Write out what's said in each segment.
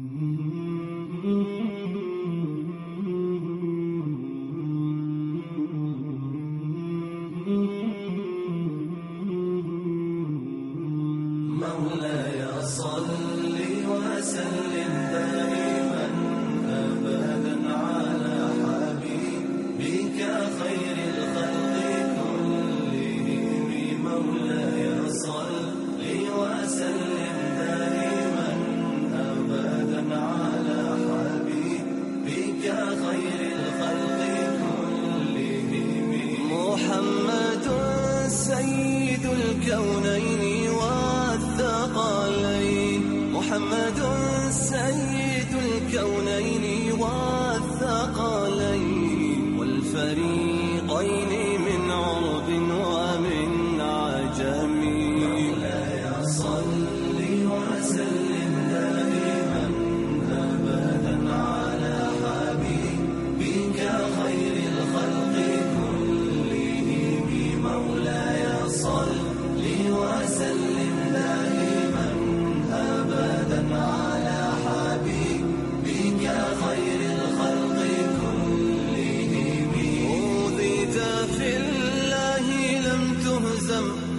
Mm-hmm.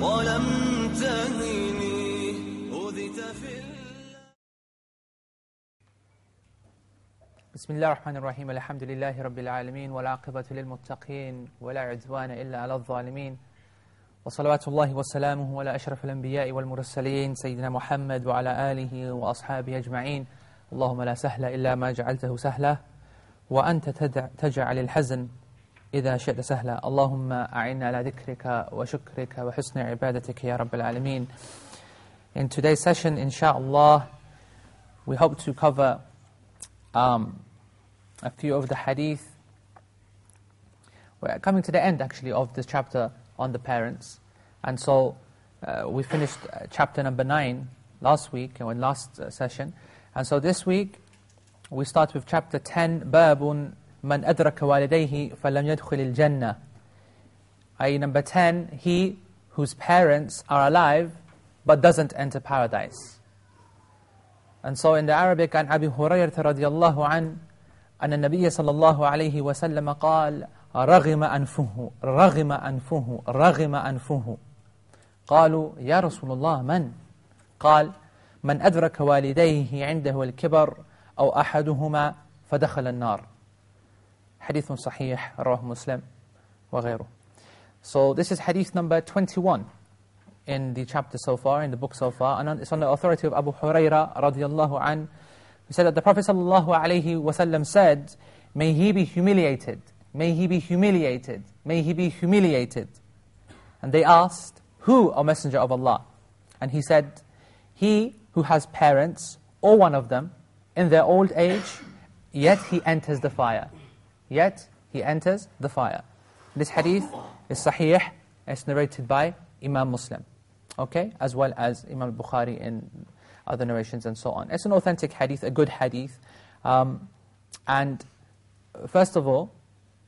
ولم تهني اوذيت في بسم الله الرحمن الرحيم. الحمد لله رب العالمين والعاقبة للمتقين ولا عدوان إلا على الظالمين. وصلوات الله وسلامه على أشرف الأنبياء والمرسلين سيدنا محمد وعلى آله وأصحابه أجمعين. اللهم لا سهل إلا ما جعلته سهلا وأنت تجعل الحزن إذا شئت سهلا اللهم أعنا على ذكرك وشكرك وحسن عبادتك يا رب العالمين In today's session, inshallah, we hope to cover um, a few of the hadith. We're coming to the end, actually, of this chapter on the parents. And so uh, we finished uh, chapter number 9 last week, or in last uh, session. And so this week, we start with chapter 10, باب من أدرك والديه فلم يدخل الجنة. I.e. number 10, he whose parents are alive but doesn't enter paradise. And so in the Arabic, عن أبي هريرة رضي الله عنه أن النبي صلى الله عليه وسلم قال رغم أنفه رغم أنفه رغم أنفه قالوا يا رسول الله من؟ قال من أدرك والديه عنده الكبر أو أحدهما فدخل النار حديث صحيح رواه مسلم وغيره So this is hadith number 21 in the chapter so far, in the book so far, and it's on the authority of Abu Huraira radiallahu an. He said that the Prophet sallallahu alaihi wasallam said, May he be humiliated, may he be humiliated, may he be humiliated. And they asked, Who, O Messenger of Allah? And he said, He who has parents, or one of them, in their old age, yet he enters the fire. Yet he enters the fire. This hadith is sahih, it's narrated by Imam Muslim, okay, as well as Imam Bukhari in other narrations and so on. It's an authentic hadith, a good hadith. Um, and first of all,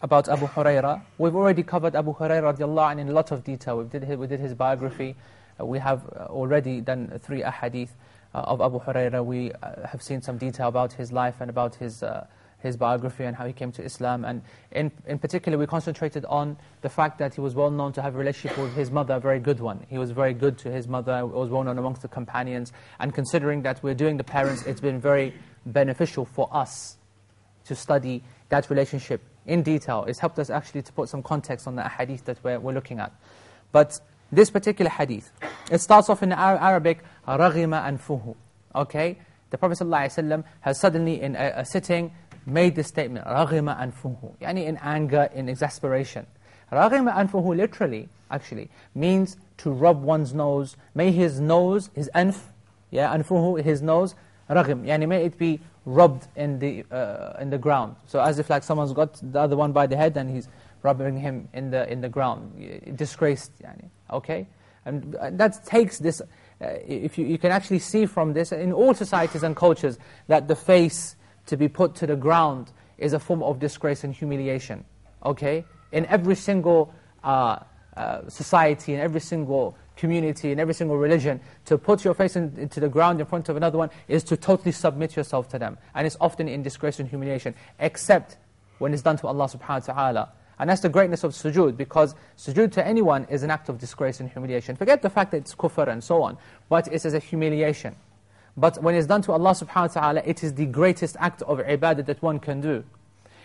about Abu Huraira, we've already covered Abu Huraira radiallahu anhu in a lot of detail. We did his, we did his biography. Uh, we have uh, already done three ahadith uh, of Abu Huraira. We uh, have seen some detail about his life and about his uh, his biography and how he came to Islam. And in, in particular, we concentrated on the fact that he was well known to have a relationship with his mother, a very good one. He was very good to his mother, was well known amongst the companions. And considering that we're doing the parents, it's been very beneficial for us to study that relationship in detail. It's helped us actually to put some context on the hadith that we're, we're looking at. But this particular hadith, it starts off in Ar- Arabic, رَغِمَ أَنفُهُ Okay? The Prophet ﷺ has suddenly, in a, a sitting, made this statement, رَغِمَ أَنفُهُ Yani in anger, in exasperation. رَغِمَ أَنفُهُ literally, actually, means to rub one's nose. May his nose, his anf, yeah, anfuhu, his nose, رَغِم Yani may it be rubbed in the, uh, in the ground. So as if like someone's got the other one by the head and he's rubbing him in the, in the ground. Disgraced, yani, okay? And that takes this, uh, if you, you can actually see from this, in all societies and cultures, that the face to be put to the ground is a form of disgrace and humiliation, okay? In every single uh, uh, society, in every single community, in every single religion, to put your face in, into the ground in front of another one is to totally submit yourself to them. And it's often in disgrace and humiliation, except when it's done to Allah subhanahu wa ta'ala. And that's the greatness of sujood, because sujood to anyone is an act of disgrace and humiliation. Forget the fact that it's kufr and so on, but it's as a humiliation. But when it's done to Allah subhanahu wa ta'ala, it is the greatest act of ibadah that one can do.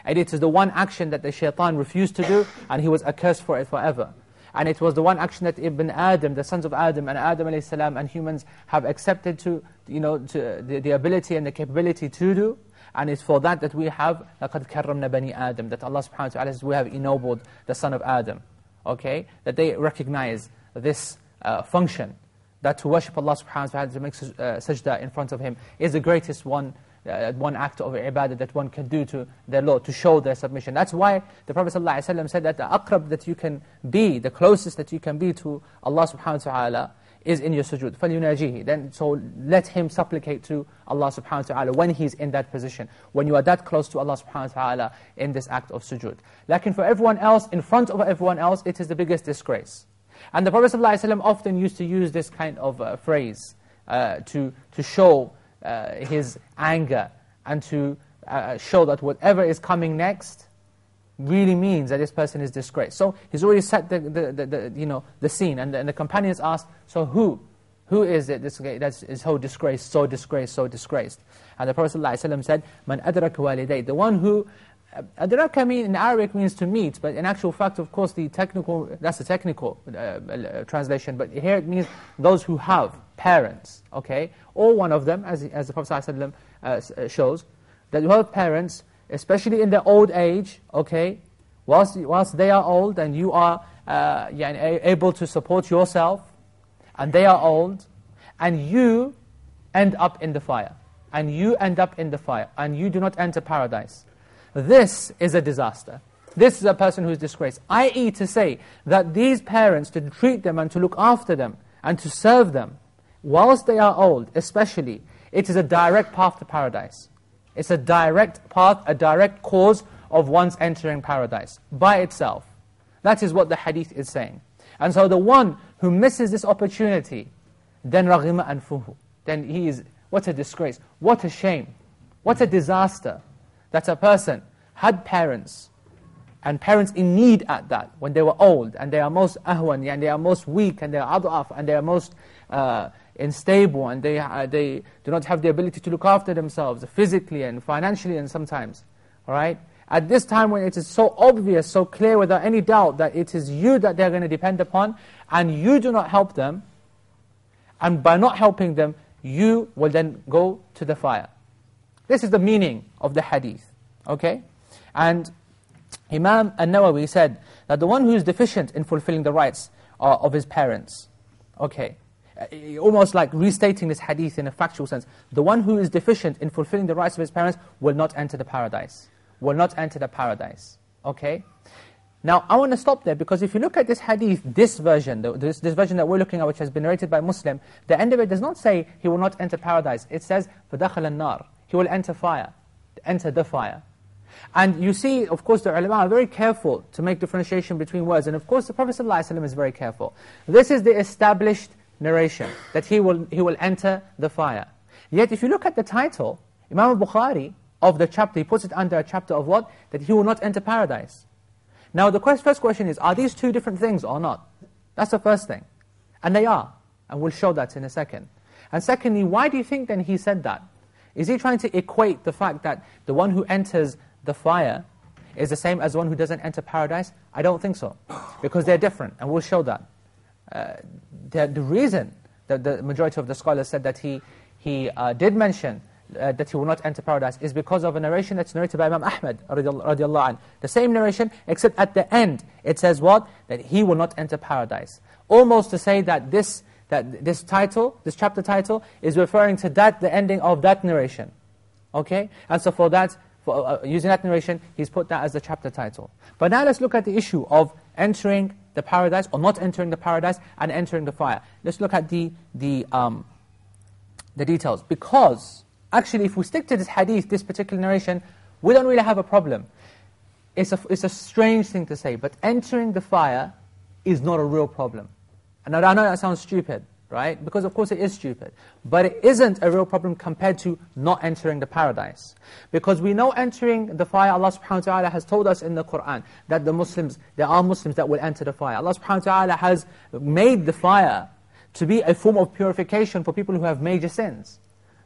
And it is the one action that the shaitan refused to do, and he was accursed for it forever. And it was the one action that Ibn Adam, the sons of Adam, and Adam salam and humans have accepted to, you know, to the, the ability and the capability to do. And it's for that that we have لَقَدْ كَرَّمْنَا بَنِي Adam, that Allah subhanahu wa ta'ala says we have ennobled the son of Adam. Okay? That they recognize this uh, function, that to worship Allah subhanahu wa ta'ala, to make uh, sajda in front of Him, is the greatest one uh, one act of ibadah that one can do to their Lord, to show their submission. That's why the Prophet ﷺ said that the aqrab that you can be, the closest that you can be to Allah subhanahu wa ta'ala, is in your sujood. فَلْيُنَاجِهِ Then, so let him supplicate to Allah subhanahu wa ta'ala when he's in that position, when you are that close to Allah subhanahu wa ta'ala in this act of sujood. Like for everyone else, in front of everyone else, it is the biggest disgrace. And the Prophet ﷺ often used to use this kind of uh, phrase uh, to, to show uh, his anger and to uh, show that whatever is coming next really means that this person is disgraced. So he's already set the, the, the, the you know, the scene, and the, and the, companions asked, so who? Who is it this, that is so disgraced, so disgraced, so disgraced? And the Prophet ﷺ said, Man adrak waliday, the one who, adraka mean in Arabic means to meet, but in actual fact, of course, the technical, that's the technical uh, uh, translation, but here it means those who have parents, okay? Or one of them, as, as the Prophet ﷺ uh, uh, shows, that you have parents especially in their old age, okay, whilst, whilst they are old and you are uh, yeah, able to support yourself, and they are old, and you end up in the fire, and you end up in the fire, and you do not enter paradise. This is a disaster. This is a person who is disgraced. I.e. to say that these parents, to treat them and to look after them, and to serve them, whilst they are old, especially, it is a direct path to paradise. It's a direct path, a direct cause of one's entering paradise by itself. That is what the hadith is saying. And so the one who misses this opportunity, then رَغِمَ أَنفُهُ Then he is, what a disgrace, what a shame, what a disaster that a person had parents, and parents in need at that, when they were old, and they are most ahwan, and they are most weak, and they are adaf, and they are most uh, unstable and they, uh, they do not have the ability to look after themselves physically and financially and sometimes. All right? At this time when it is so obvious, so clear without any doubt that it is you that they're going to depend upon and you do not help them, and by not helping them, you will then go to the fire. This is the meaning of the hadith. Okay? And Imam An-Nawawi said that the one who is deficient in fulfilling the rights uh, of his parents, okay, uh, almost like restating this hadith in a factual sense. The one who is deficient in fulfilling the rights of his parents will not enter the paradise. Will not enter the paradise. Okay? Now, I want to stop there because if you look at this hadith, this version, this, this version that we're looking at, which has been narrated by Muslim, the end of it does not say he will not enter paradise. It says, فَدَخَلَ النَّارِ he will enter fire, enter the fire. And you see, of course, the ulama are very careful to make differentiation between words. And of course, the Prophet ﷺ is very careful. This is the established narration, that he will, he will enter the fire. Yet if you look at the title, Imam Bukhari of the chapter, he puts it under a chapter of what? That he will not enter paradise. Now the first question is, are these two different things or not? That's the first thing. And they are. And we'll show that in a second. And secondly, why do you think then he said that? Is he trying to equate the fact that the one who enters the fire is the same as the one who doesn't enter paradise? I don't think so. Because they're different, and we'll show that. Uh, the, the reason that the majority of the scholars said that he, he uh, did mention uh, that he will not enter paradise is because of a narration that's narrated by Imam Ahmad radiallahu anh. The same narration, except at the end, it says what? That he will not enter paradise. Almost to say that this, that this title, this chapter title, is referring to that, the ending of that narration. Okay? And so for that, for, uh, using that narration, he's put that as the chapter title. But now let's look at the issue of entering the paradise or not entering the paradise and entering the fire. Let's look at the, the, um, the details. Because, actually, if we stick to this hadith, this particular narration, we don't really have a problem. It's a, it's a strange thing to say, but entering the fire is not a real problem. And I know that sounds stupid, right? Because of course it is stupid. But it isn't a real problem compared to not entering the paradise. Because we know entering the fire, Allah subhanahu wa ta'ala has told us in the Qur'an that the Muslims, there are Muslims that will enter the fire. Allah subhanahu wa ta'ala has made the fire to be a form of purification for people who have major sins.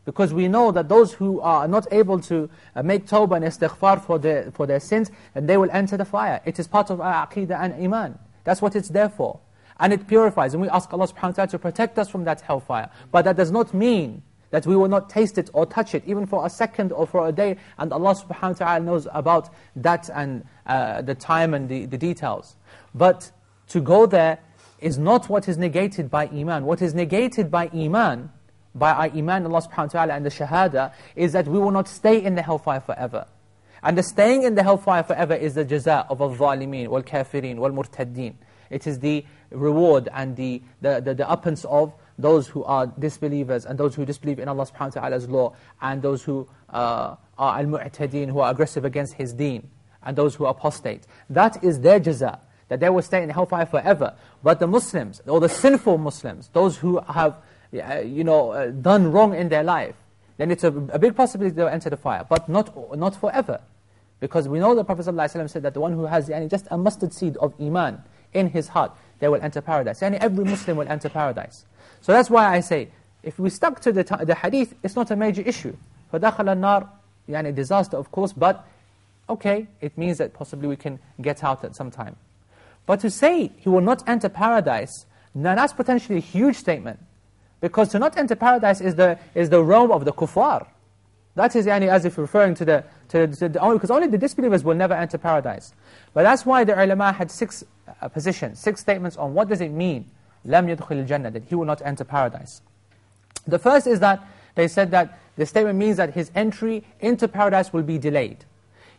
Because we know that those who are not able to uh, make tawbah and istighfar for their, for their sins, then they will enter the fire. It is part of our aqidah and iman. That's what it's there for. And it purifies. And we ask Allah subhanahu wa ta'ala to protect us from that hellfire. But that does not mean that we will not taste it or touch it, even for a second or for a day. And Allah subhanahu wa ta'ala knows about that and uh, the time and the, the details. But to go there is not what is negated by iman. What is negated by iman, by our iman Allah subhanahu wa ta'ala and the shahada, is that we will not stay in the hellfire forever. And the staying in the hellfire forever is the jaza of al-zalimin, wal-kafirin, wal-murtaddin. It is the reward and the, the, the, the uppance of those who are disbelievers and those who disbelieve in Allah subhanahu wa ta'ala's law and those who uh, are al-mu'tadin, who are aggressive against His deen and those who are apostate. That is their jaza, that they will stay in hellfire forever. But the Muslims, or the sinful Muslims, those who have you know, uh, done wrong in their life, then it's a, a big possibility they'll enter the fire, but not, not forever. Because we know the Prophet ﷺ said that the one who has just a mustard seed of iman in his heart, they will enter paradise. Yani every Muslim will enter paradise. So that's why I say, if we stuck to the, the hadith, it's not a major issue. فَدَخَلَ النَّارِ yani disaster of course, but okay, it means that possibly we can get out at some time. But to say he will not enter paradise, now that's potentially a huge statement. Because to not enter paradise is the, is the realm of the kuffar. That is yani, as if referring to the, to, to the only, because only the disbelievers will never enter paradise. But that's why the ulama had six uh, positions, six statements on what does it mean, لَمْ يَدْخِلِ الْجَنَّةِ, that he will not enter paradise. The first is that they said that the statement means that his entry into paradise will be delayed.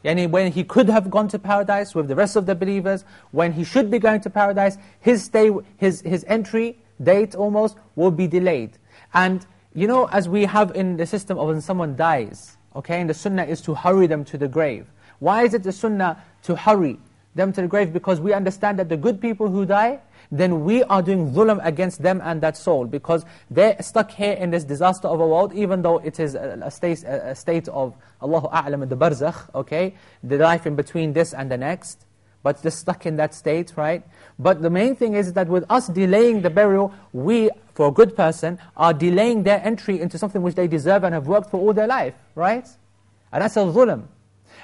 Yani when he could have gone to paradise with the rest of the believers, when he should be going to paradise, his stay, his, his entry date almost will be delayed. And you know, as we have in the system of when someone dies, okay, and the sunnah is to hurry them to the grave. Why is it the sunnah to hurry them to the grave? Because we understand that the good people who die, then we are doing zulm against them and that soul. Because they're stuck here in this disaster of a world, even though it is a, state, a state of Allahu A'lam the barzakh, okay? The life in between this and the next but they're stuck in that state, right? But the main thing is that with us delaying the burial, we, for a good person, are delaying their entry into something which they deserve and have worked for all their life, right? And that's a zulm.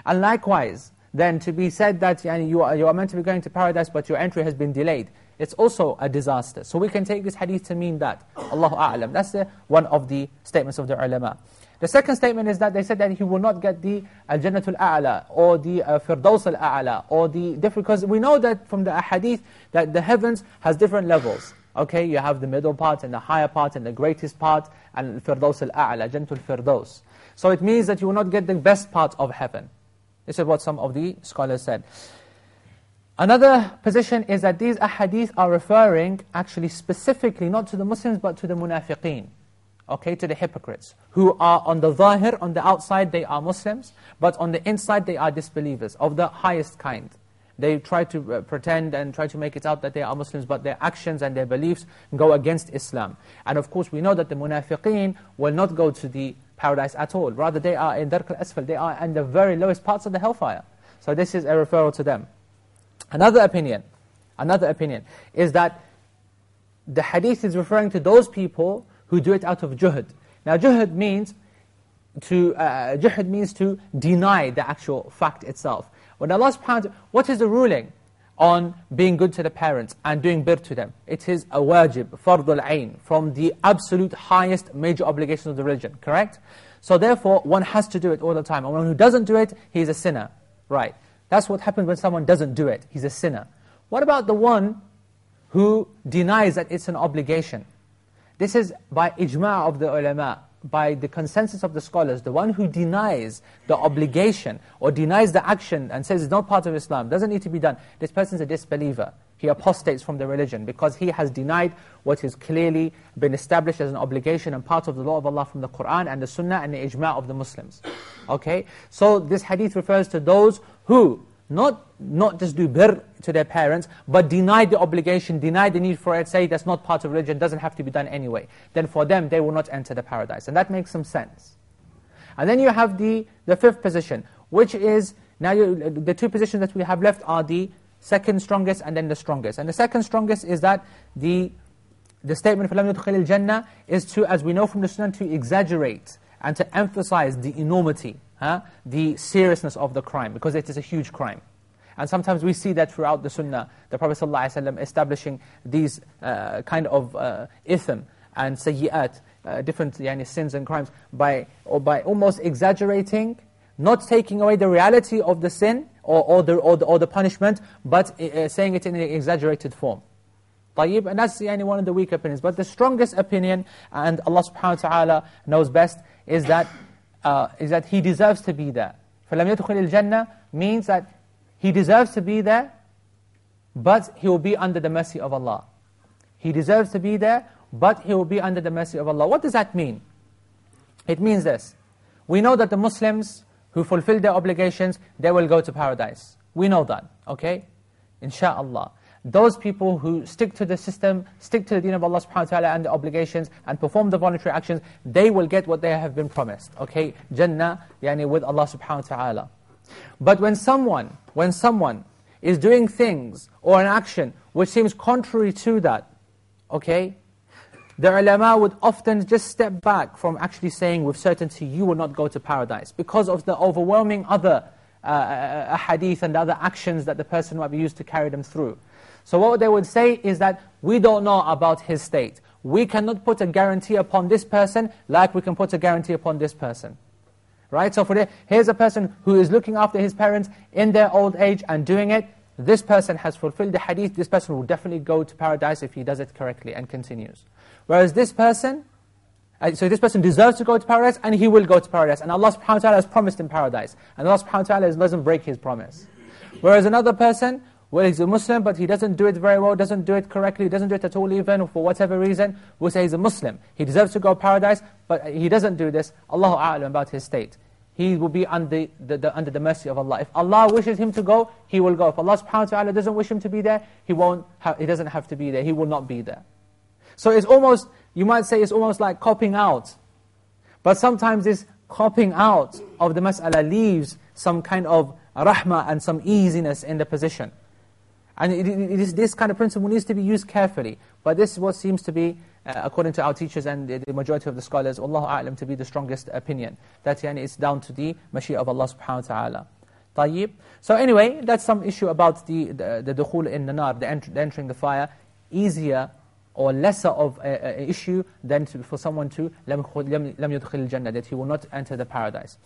And likewise, then to be said that yani, you, are, you are meant to be going to paradise, but your entry has been delayed. It's also a disaster. So we can take this hadith to mean that. Allahu A'lam. That's the, one of the statements of the ulama. The second statement is that they said that he will not get the Al-Jannatul A'la or the uh, Firdaus Al-A'la or the different, because we know that from the hadith that the heavens has different levels. Okay, you have the middle part and the higher part and the greatest part and Firdaus Al-A'la, Jannatul Firdaus. So it means that you will not get the best part of heaven. This is what some of the scholars said. Another position is that these ahadith are referring actually specifically not to the Muslims but to the munafiqeen okay, to the hypocrites, who are on the zahir, on the outside they are Muslims, but on the inside they are disbelievers of the highest kind. They try to uh, pretend and try to make it out that they are Muslims, but their actions and their beliefs go against Islam. And of course we know that the munafiqeen will not go to the paradise at all. Rather they are in dark al-asfal, they are in the very lowest parts of the hellfire. So this is a referral to them. Another opinion, another opinion, is that the hadith is referring to those people who do it out of juhud. Now juhud means to uh, juhud means to deny the actual fact itself. When Allah subhanahu wa ta'ala, what is the ruling on being good to the parents and doing bir to them? It is a wajib, fardul ayn, from the absolute highest major obligations of the religion, correct? So therefore, one has to do it all the time. And one who doesn't do it, he's a sinner. Right. That's what happens when someone doesn't do it. He's a sinner. What about the one who denies that it's an obligation? This is by ijma' of the ulama, by the consensus of the scholars, the one who denies the obligation or denies the action and says it's not part of Islam, doesn't need to be done, this person is a disbeliever. He apostates from the religion because he has denied what has clearly been established as an obligation and part of the law of Allah from the Qur'an and the Sunnah and the ijma' of the Muslims. Okay? So this hadith refers to those who not, not just do bir to their parents, but deny the obligation, deny the need for it, say that's not part of religion, doesn't have to be done anyway. Then for them, they will not enter the paradise. And that makes some sense. And then you have the, the fifth position, which is, now you, the two positions that we have left are the second strongest and then the strongest. And the second strongest is that the, the statement, فَلَمْ يُدْخِلِ الْجَنَّةِ is to, as we know from the Sunnah, to exaggerate and to emphasize the enormity huh, the seriousness of the crime, because it is a huge crime. And sometimes we see that throughout the Sunnah, the Prophet ﷺ establishing these uh, kind of uh, ithm and sayyi'at, uh, different yani, sins and crimes, by, or by almost exaggerating, not taking away the reality of the sin or, or, the, or, the, or the punishment, but uh, uh saying it in an exaggerated form. Tayyib, and that's yani, one of the weak opinions. But the strongest opinion, and Allah subhanahu wa ta'ala knows best, is that uh, is that he deserves to be there. فَلَمْ يَدْخُلِ الْجَنَّةِ means that he deserves to be there, but he will be under the mercy of Allah. He deserves to be there, but he will be under the mercy of Allah. What does that mean? It means this. We know that the Muslims who fulfill their obligations, they will go to paradise. We know that, okay? Insha'Allah those people who stick to the system, stick to the deen of Allah subhanahu wa ta'ala and the obligations, and perform the voluntary actions, they will get what they have been promised. Okay? Jannah, yani with Allah subhanahu wa ta'ala. But when someone, when someone is doing things or an action which seems contrary to that, okay? The ulama would often just step back from actually saying with certainty, you will not go to paradise, because of the overwhelming other uh, uh, uh hadith and other actions that the person might be used to carry them through. So what they would say is that we don't know about his state. We cannot put a guarantee upon this person like we can put a guarantee upon this person. Right? So for the, here's a person who is looking after his parents in their old age and doing it. This person has fulfilled the hadith. This person will definitely go to paradise if he does it correctly and continues. Whereas this person, uh, so this person deserves to go to paradise and he will go to paradise. And Allah subhanahu wa ta'ala has promised him paradise. And Allah subhanahu wa ta'ala doesn't break his promise. Whereas another person well, he's a Muslim, but he doesn't do it very well, doesn't do it correctly, doesn't do it at all even, for whatever reason, we'll say he's a Muslim. He deserves to go to paradise, but he doesn't do this. Allahu A'lam about his state. He will be under the, the, under the mercy of Allah. If Allah wishes him to go, he will go. If Allah subhanahu wa ta'ala doesn't wish him to be there, he, won't he doesn't have to be there. He will not be there. So it's almost, you might say it's almost like copping out. But sometimes this copping out of the mas'ala leaves some kind of rahmah and some easiness in the position. And it, it is this kind of principle needs to be used carefully. But this is what seems to be, uh, according to our teachers and the, the majority of the scholars, Allahu A'lam to be the strongest opinion. That yani, it's down to the mashia of Allah subhanahu wa ta'ala. طيب. So anyway, that's some issue about the, the, the dukhul in the nar, the, ent the entering the fire, easier or lesser of an issue than to, for someone to لم يدخل الجنة, that he will not enter the paradise.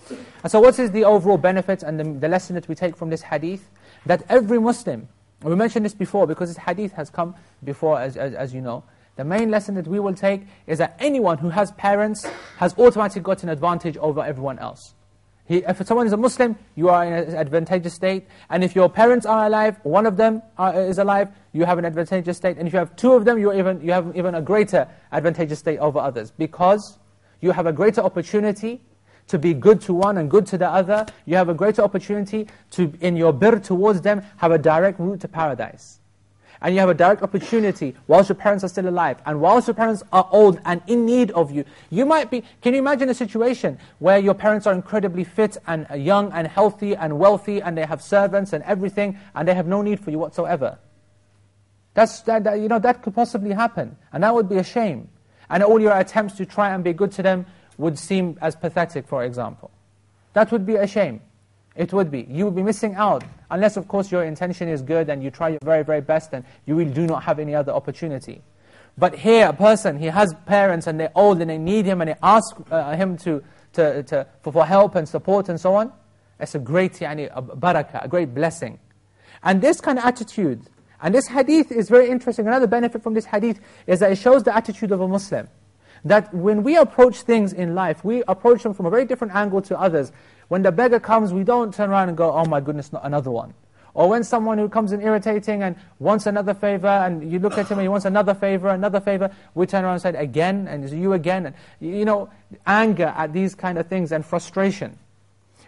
And so what is the overall benefit and the, the lesson that we take from this hadith? That every Muslim we mentioned this before because this hadith has come before, as, as, as, you know. The main lesson that we will take is that anyone who has parents has automatically got an advantage over everyone else. He, if someone is a Muslim, you are in an advantageous state. And if your parents are alive, one of them are, is alive, you have an advantageous state. And if you have two of them, you, even, you have even a greater advantageous state over others. Because you have a greater opportunity to be good to one and good to the other, you have a greater opportunity to, in your bir towards them, have a direct route to paradise. And you have a direct opportunity whilst your parents are still alive, and whilst your parents are old and in need of you. You might be, can you imagine a situation where your parents are incredibly fit and young and healthy and wealthy, and they have servants and everything, and they have no need for you whatsoever? That's, that, that, you know, that could possibly happen, and that would be a shame. And all your attempts to try and be good to them would seem as pathetic, for example. That would be a shame. It would be. You would be missing out, unless of course your intention is good and you try your very, very best and you really do not have any other opportunity. But here, a person, he has parents and they're old and they need him and they ask uh, him to, to, to, for, help and support and so on. It's a great yani, a barakah, a great blessing. And this kind of attitude, and this hadith is very interesting. Another benefit from this hadith is that it shows the attitude of a Muslim that when we approach things in life, we approach them from a very different angle to others. When the beggar comes, we don't turn around and go, oh my goodness, not another one. Or when someone who comes in irritating and wants another favor, and you look at him and he wants another favor, another favor, we turn around and say, again, and it's you again. And, you know, anger at these kind of things and frustration.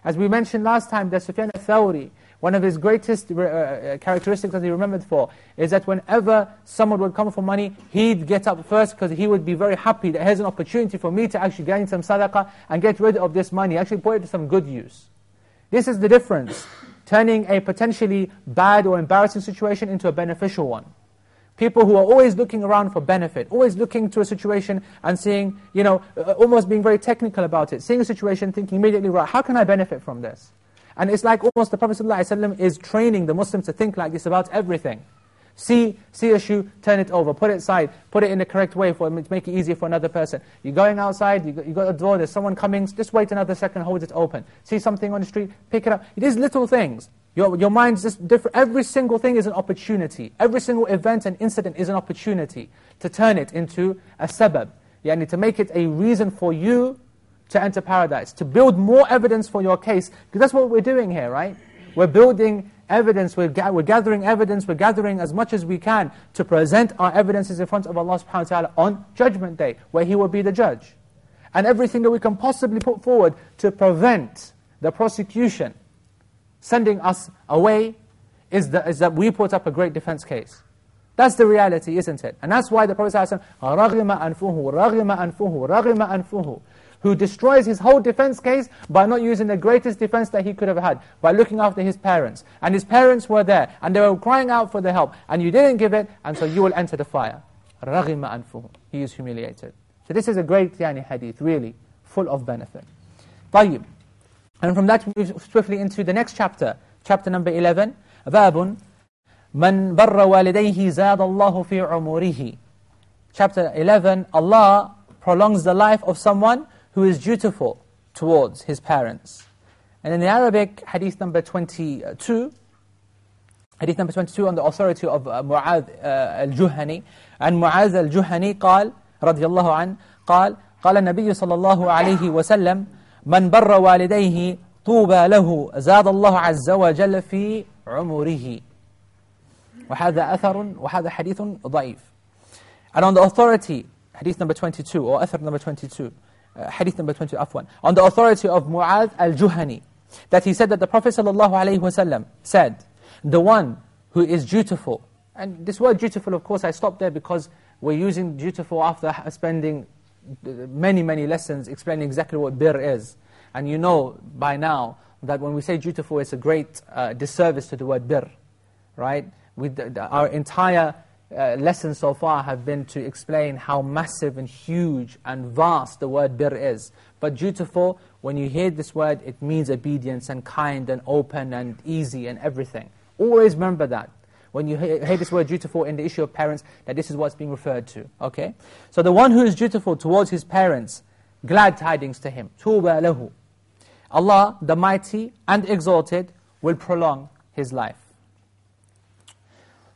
As we mentioned last time, that Sufyan al-Thawri, one of his greatest uh, uh, characteristics that he remembered for is that whenever someone would come for money, he'd get up first because he would be very happy that here's an opportunity for me to actually gain some sadaqah and get rid of this money, actually put it to some good use. This is the difference, turning a potentially bad or embarrassing situation into a beneficial one. People who are always looking around for benefit, always looking to a situation and seeing, you know, uh, almost being very technical about it, seeing a situation, thinking immediately, right, how can I benefit from this? And it's like almost the Prophet ﷺ is training the Muslims to think like this about everything. See, see a shoe, turn it over, put it aside, put it in the correct way for to make it easier for another person. You're going outside, you got, you got a door, there's someone coming, just wait another second, hold it open. See something on the street, pick it up. It is little things. Your, your mind's just different. Every single thing is an opportunity. Every single event and incident is an opportunity to turn it into a sabab. Yani to make it a reason for you to enter paradise, to build more evidence for your case. Because that's what we're doing here, right? We're building evidence, we're, ga we're gathering evidence, we're gathering as much as we can to present our evidences in front of Allah subhanahu wa ta'ala on Judgment Day, where He will be the judge. And everything that we can possibly put forward to prevent the prosecution sending us away is, the, is that we put up a great defense case. That's the reality, isn't it? And that's why the Prophet ﷺ, رَغِمَ أَنْفُهُ رَغِمَ أَنْفُهُ رَغِمَ أَنْفُهُ who destroys his whole defense case by not using the greatest defense that he could have had, by looking after his parents. And his parents were there, and they were crying out for the help, and you didn't give it, and so you will enter the fire. رَغِمَ أَنْفُهُ He is humiliated. So this is a great yani, hadith, really, full of benefit. طيب. And from that we move swiftly into the next chapter, chapter number 11, باب من بر والديه زاد الله في عمره. Chapter 11, Allah prolongs the life of someone who is dutiful towards his parents. And in the Arabic, hadith number 22, hadith number 22 on the authority of uh, Mu'adh uh, al-Juhani, and Mu'adh al-Juhani قال, رضي الله عنه, قال, قال النبي صلى الله عليه وسلم, من بر والديه طوبى له زاد الله عز وجل في عمره. وهذا أثر وهذا حديث ضعيف. And on the authority, hadith number 22, or أثر number 22, uh, hadith number 20, afwan, on the authority of Mu'adh al-Juhani, that he said that the Prophet ﷺ said, the one who is dutiful, and this word dutiful, of course, I stopped there because we're using dutiful after spending many, many lessons explaining exactly what bir is. And you know by now that when we say dutiful, it's a great uh, disservice to the word bir, right? With the, the, our entire uh, lessons so far have been to explain how massive and huge and vast the word bir is. But dutiful, when you hear this word, it means obedience and kind and open and easy and everything. Always remember that. When you hear, this word dutiful in the issue of parents, that this is what's being referred to. Okay? So the one who is dutiful towards his parents, glad tidings to him. Tuba lahu. Allah, the Mighty and Exalted, will prolong his life.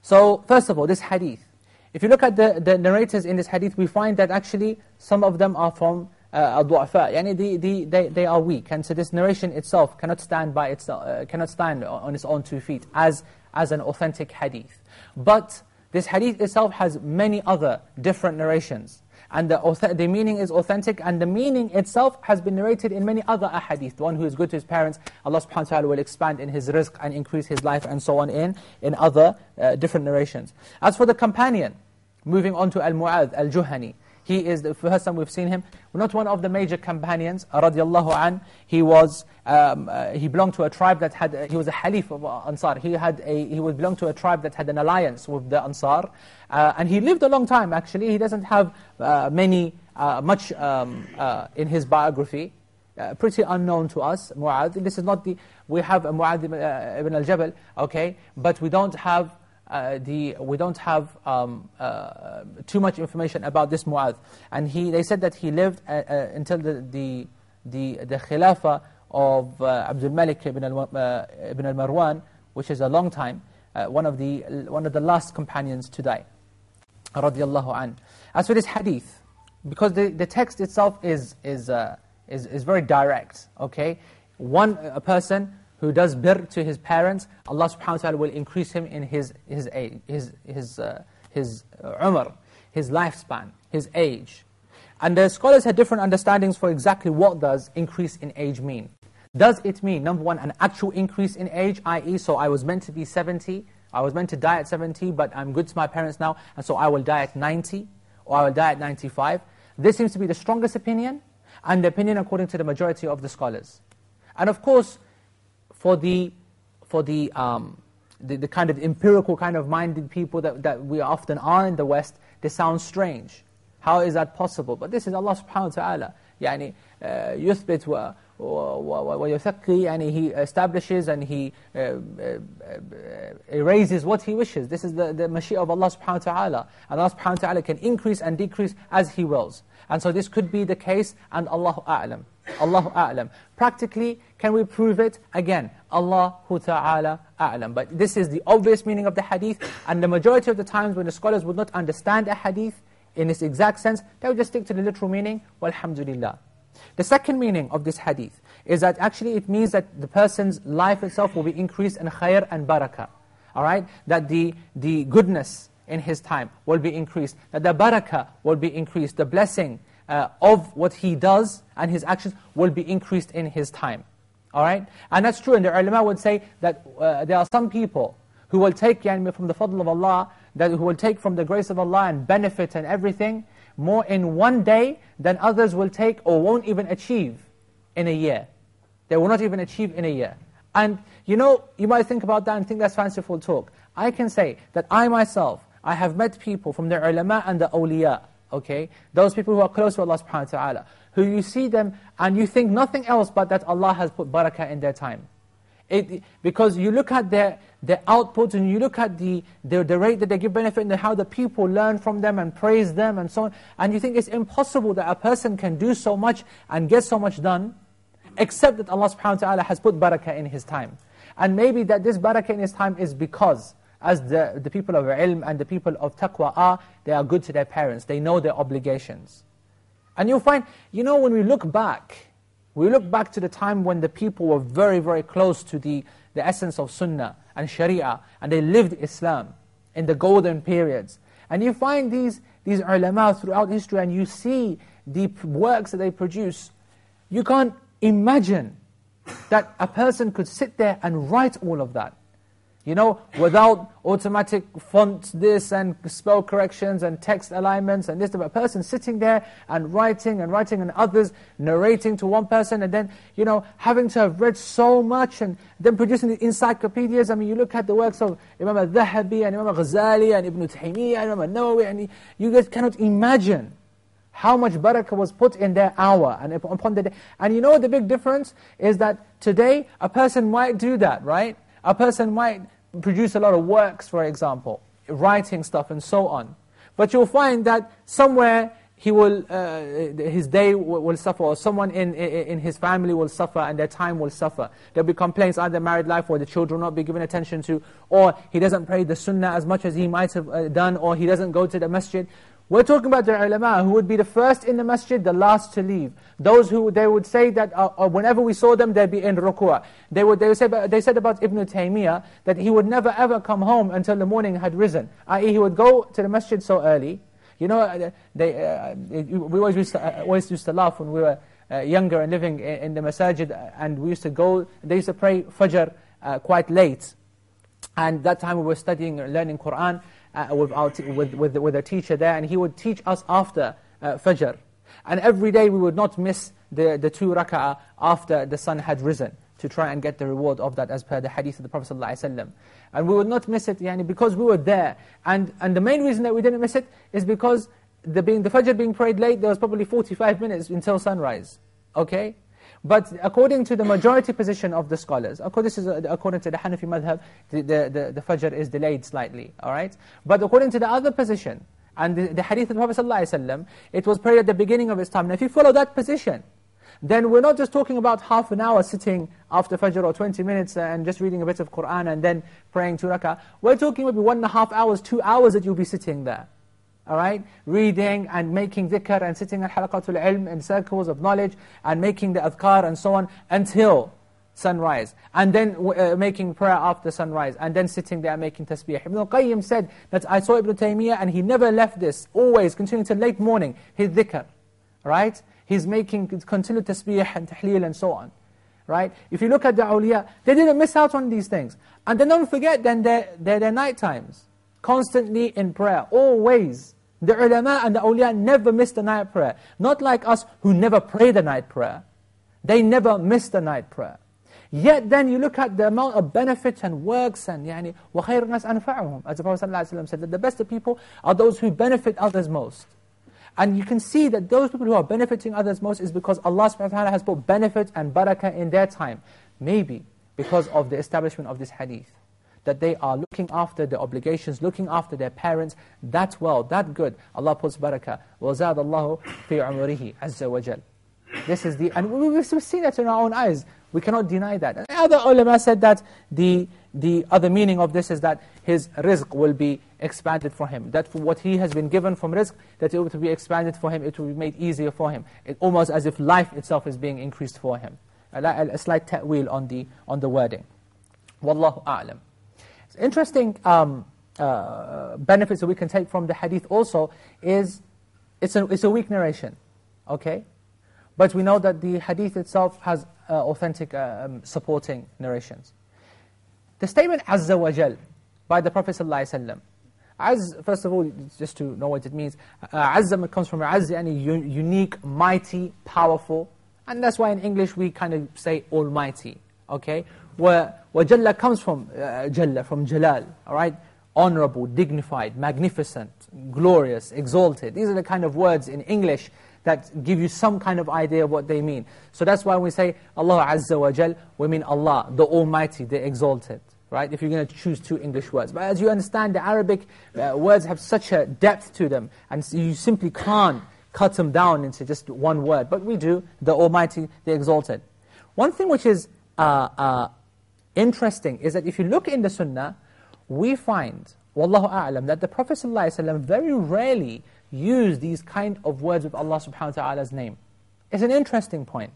So, first of all, this hadith. If you look at the, the narrators in this hadith, we find that actually some of them are from uh, al-du'afa, yani the, the, they, they are weak. And so this narration itself cannot stand by itself, uh, cannot stand on its own two feet as, as an authentic hadith. But this hadith itself has many other different narrations and the, the meaning is authentic, and the meaning itself has been narrated in many other ahadith. The one who is good to his parents, Allah subhanahu wa ta'ala will expand in his rizq and increase his life and so on in, in other uh, different narrations. As for the companion, moving on to Al-Mu'adh, Al-Juhani, he is the first time we've seen him, not one of the major companions, radiallahu an. He was, um, uh, he belonged to a tribe that had, uh, he was a Halif of Ansar. He had a, he would belong to a tribe that had an alliance with the Ansar. Uh, and he lived a long time actually. He doesn't have uh, many, uh, much um, uh, in his biography. pretty unknown to us, Mu'adh. This is not the, we have Mu'adh ibn al-Jabal, okay, but we don't have uh, the, we don't have um, uh, too much information about this Mu'adh. And he, they said that he lived uh, uh until the, the, the, the Khilafah of uh, Abdul Malik ibn, al, uh, al-Marwan, which is a long time, one, of the, one of the last companions to die. Radiallahu an. As for this hadith, because the, the text itself is, is, is, is very direct, okay? One a person who does bir to his parents, Allah subhanahu wa ta'ala will increase him in his, his, age, his, his, uh, his uh, umr, his lifespan, his age. And the scholars had different understandings for exactly what does increase in age mean. Does it mean, number one, an actual increase in age, i.e., so I was meant to be 70, I was meant to die at 70, but I'm good to my parents now, and so I will die at 90, or I will die at 95. This seems to be the strongest opinion, and the opinion according to the majority of the scholars. And of course, for the, for the, um, the, the, kind of empirical kind of minded people that, that we often are in the West, this sounds strange. How is that possible? But this is Allah subhanahu wa ta'ala. يعني يثبت ويثقي and he establishes and he uh, uh, erases what he wishes. This is the, the mashia of Allah subhanahu wa ta'ala. And Allah subhanahu wa ta'ala can increase and decrease as He wills. And so this could be the case and Allahu A'lam. Allahu A'lam. Practically, can we prove it? Again, Allahu Ta'ala A'lam. But this is the obvious meaning of the hadith and the majority of the times when the scholars would not understand a hadith in its exact sense, they would just stick to the literal meaning, walhamdulillah. The second meaning of this hadith is that actually it means that the person's life itself will be increased in khair and barakah. All right? That the, the goodness in his time will be increased. That the barakah will be increased. The blessing uh, of what he does and his actions will be increased in his time. All right? And that's true. And the ulama would say that uh, there are some people who will take yani, from the fadl of Allah, that who will take from the grace of Allah and benefit and everything, more in one day than others will take or won't even achieve in a year. They will not even achieve in a year. And you know, you might think about that and think that's fanciful talk. I can say that I myself, I have met people from the ulama and the awliya, okay? Those people who are close to Allah subhanahu wa ta'ala, who you see them and you think nothing else but that Allah has put barakah in their time. It, because you look at their, their output and you look at the, the, the rate that they give benefit and how the people learn from them and praise them and so on, and you think it's impossible that a person can do so much and get so much done, except that Allah subhanahu wa ta'ala has put barakah in his time. And maybe that this barakah in his time is because, as the, the people of ilm and the people of taqwa are, they are good to their parents, they know their obligations. And you'll find, you know, when we look back, we look back to the time when the people were very, very close to the, the essence of sunnah and sharia, and they lived Islam in the golden periods. And you find these, these ulama throughout history, and you see the works that they produce. You can't imagine that a person could sit there and write all of that. You know, without automatic font this and spell corrections and text alignments and this, a person sitting there and writing and writing and others narrating to one person and then, you know, having to have read so much and then producing the encyclopedias. I mean, you look at the works of Imam al-Dhahabi and Imam al-Ghazali and Ibn Taymiyyah and Imam al-Nawawi and you guys cannot imagine how much barakah was put in their hour and upon the day. And you know the big difference is that today a person might do that, right? A person might produce a lot of works, for example, writing stuff and so on. But you'll find that somewhere he will, uh, his day will suffer, or someone in, in his family will suffer, and their time will suffer. There'll be complaints, either married life, or the children will not be given attention to, or he doesn't pray the sunnah as much as he might have uh, done, or he doesn't go to the masjid. We're talking about the ulama who would be the first in the masjid, the last to leave. Those who, they would say that uh, uh, whenever we saw them, they'd be in ruku'ah. They, would, they, would say, they said about Ibn Taymiyyah that he would never ever come home until the morning had risen. I.e. he would go to the masjid so early. You know, uh, they, uh, we always used, to, uh, always used to laugh when we were uh, younger and living in, in, the masjid, and we used to go, they used to pray Fajr quite late. And that time we were studying, learning Qur'an, uh, with, our with, with, with a teacher there, and he would teach us after uh, Fajr. And every day we would not miss the, the two rak'ah after the sun had risen to try and get the reward of that as per the hadith of the Prophet ﷺ. And we would not miss it yani, because we were there. And, and the main reason that we didn't miss it is because the, being, the Fajr being prayed late, there was probably 45 minutes until sunrise. Okay? But according to the majority position of the scholars, uh, according to the Hanafi madhab, the, the, the, the Fajr is delayed slightly, all right? But according to the other position, and the, the hadith of the Prophet ﷺ, it was prayed at the beginning of his time. Now if you follow that position, then we're not just talking about half an hour sitting after Fajr or 20 minutes and just reading a bit of Qur'an and then praying two. We're talking maybe one and a half hours, two hours that you'll be sitting there all right? Reading and making dhikr and sitting at halaqatul ilm in circles of knowledge and making the adhkar and so on until sunrise. And then uh, making prayer after sunrise. And then sitting there making tasbih. Ibn al-Qayyim said that I saw Ibn Taymiyyah and he never left this. Always, continuing till late morning, his dhikr. Right? He's making continued tasbih and tahleel and so on. right? If you look at the awliya, they didn't miss out on these things. And then don't forget, then they're, they're their night times. Constantly in prayer, always. The ulama and the awliya never miss the night prayer. Not like us who never pray the night prayer. They never miss the night prayer. Yet then you look at the amount of benefits and works and يعني وَخَيْرُ النَّاسِ أَنْفَعُهُم As the Prophet ﷺ said, that the best of people are those who benefit others most. And you can see that those people who are benefiting others most is because Allah subhanahu wa ta'ala has put benefit and barakah in their time. Maybe because of the establishment of this hadith. That they are looking after their obligations, looking after their parents, that well, that good. Allah puts barakah. وَزَادَ اللَّهُ فِي عُمُرِهِ عَزَّ وَجَلَ This is the, and we've seen that in our own eyes. We cannot deny that. And other ulama said that the, the other meaning of this is that his rizq will be expanded for him. That for what he has been given from rizq, that it will be expanded for him, it will be made easier for him. It, almost as if life itself is being increased for him. A, a, a slight ta'wil on the, on the wording. Wallahu a'lam. Interesting um, uh, benefits that we can take from the hadith also is, it's a, it's a weak narration. Okay? But we know that the hadith itself has uh, authentic um, supporting narrations. The statement Azza wa Jal by the Prophet ﷺ. Az, first of all, just to know what it means, uh, Azza comes from Az, any unique, mighty, powerful. And that's why in English we kind of say Almighty. Okay? Where, Jalla comes from, uh, Jalla, from Jalal. All right? Honorable, dignified, magnificent, glorious, exalted. These are the kind of words in English that give you some kind of idea of what they mean. So that's why we say Allah Azza wa Jal, we mean Allah, the Almighty, the Exalted. Right? If you're going to choose two English words. But as you understand, the Arabic uh, words have such a depth to them, and so you simply can't cut them down into just one word. But we do, the Almighty, the Exalted. One thing which is uh, uh, interesting is that if you look in the Sunnah, we find, Wallahu A'lam, that the Prophet ﷺ very rarely use these kind of words with Allah subhanahu wa ta'ala's name. It's an interesting point.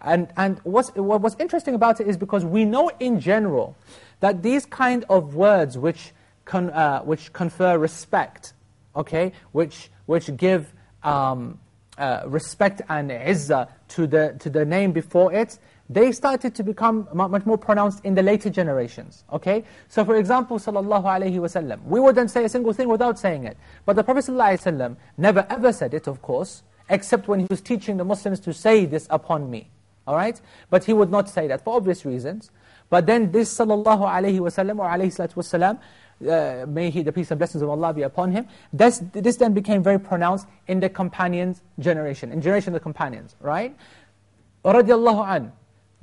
And, and what's, what's interesting about it is because we know in general that these kind of words which, con, uh, which confer respect, okay, which, which give um, uh, respect and izzah to the, to the name before it, they started to become much more pronounced in the later generations. Okay? So for example, sallallahu alayhi wasallam, we wouldn't say a single thing without saying it. But the Prophet sallallahu alayhi wasallam never ever said it, of course, except when he was teaching the Muslims to say this upon me. All right? But he would not say that for obvious reasons. But then this sallallahu alayhi wasallam or alayhi salatu wasalam, uh, may he, the peace and blessings of Allah be upon him, this, this then became very pronounced in the companions' generation, in generation of the companions, right? رضي الله عنه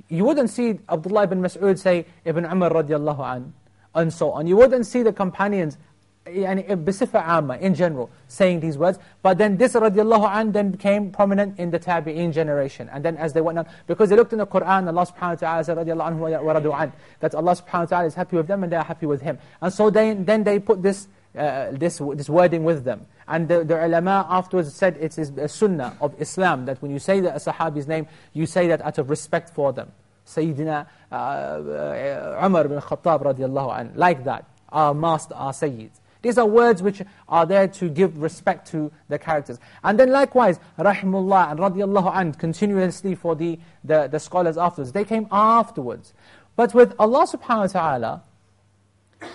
you wouldn't see Abdullah ibn Mas'ud say, Ibn Umar radiallahu an, and so on. You wouldn't see the companions, يعني بصفة عامة, in general, saying these words. But then this radiallahu an then became prominent in the Tabi'een generation. And then as they went on, because they looked in the Qur'an, Allah subhanahu wa ta'ala said, radiallahu anhu wa radu an, that Allah subhanahu wa ta'ala is happy with them and they are happy with Him. And so they, then they put this, uh, this, this wording with them. And the, the ulama afterwards said it is a sunnah of Islam, that when you say a sahabi's name, you say that out of respect for them. Sayyidina uh, uh, Umar bin Khattab radiallahu anh, like that, our master, our Sayyid. These are words which are there to give respect to the characters. And then likewise, rahimullah and radiallahu anh, continuously for the, the, the scholars afterwards. They came afterwards. But with Allah subhanahu wa ta'ala,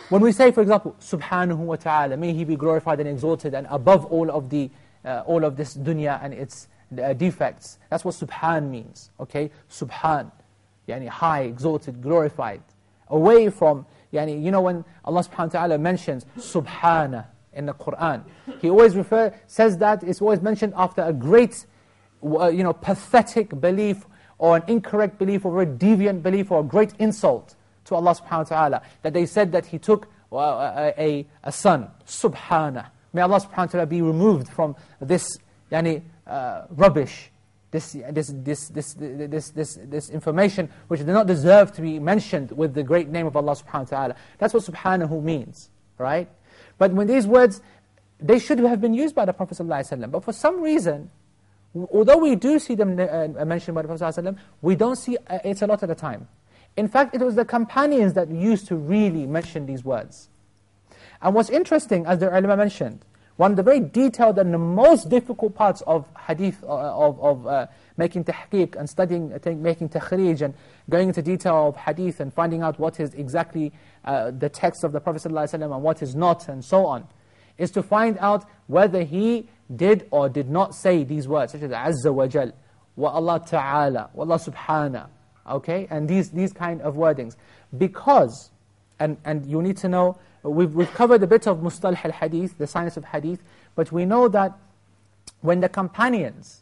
when we say, for example, subhanahu wa ta'ala, may He be glorified and exalted and above all of, the, uh, all of this dunya and its uh, defects. That's what subhan means, okay? Subhan yani high, exalted, glorified. Away from, yani, you know when Allah subhanahu wa ta'ala mentions subhana in the Qur'an, He always refer, says that, it's always mentioned after a great, uh, you know, pathetic belief or an incorrect belief or a deviant belief or a great insult to Allah subhanahu wa ta'ala. That they said that He took uh, a, a, a son, subhana. May Allah subhanahu wa ta'ala be removed from this yani, uh, rubbish this, this, this, this, this, this, this information which does not deserve to be mentioned with the great name of Allah subhanahu wa ta'ala. That's what subhanahu means, right? But when these words, they should have been used by the Prophet ﷺ. But for some reason, although we do see them uh, mentioned by the Prophet ﷺ, we don't see uh, it a lot at a time. In fact, it was the companions that used to really mention these words. And what's interesting, as the ulama mentioned, one of the very detailed and the most difficult parts of hadith, uh, of, of uh, making tahqiq and studying, making takhrij and going into detail of hadith and finding out what is exactly uh, the text of the Prophet ﷺ and what is not and so on, is to find out whether he did or did not say these words, such as Azza wa Jal, wa Allah Ta'ala, wa Allah Subhana, okay, and these, these kind of wordings. Because, and, and you need to know, we've, we've covered a bit of Mustalah al-Hadith, the science of Hadith, but we know that when the companions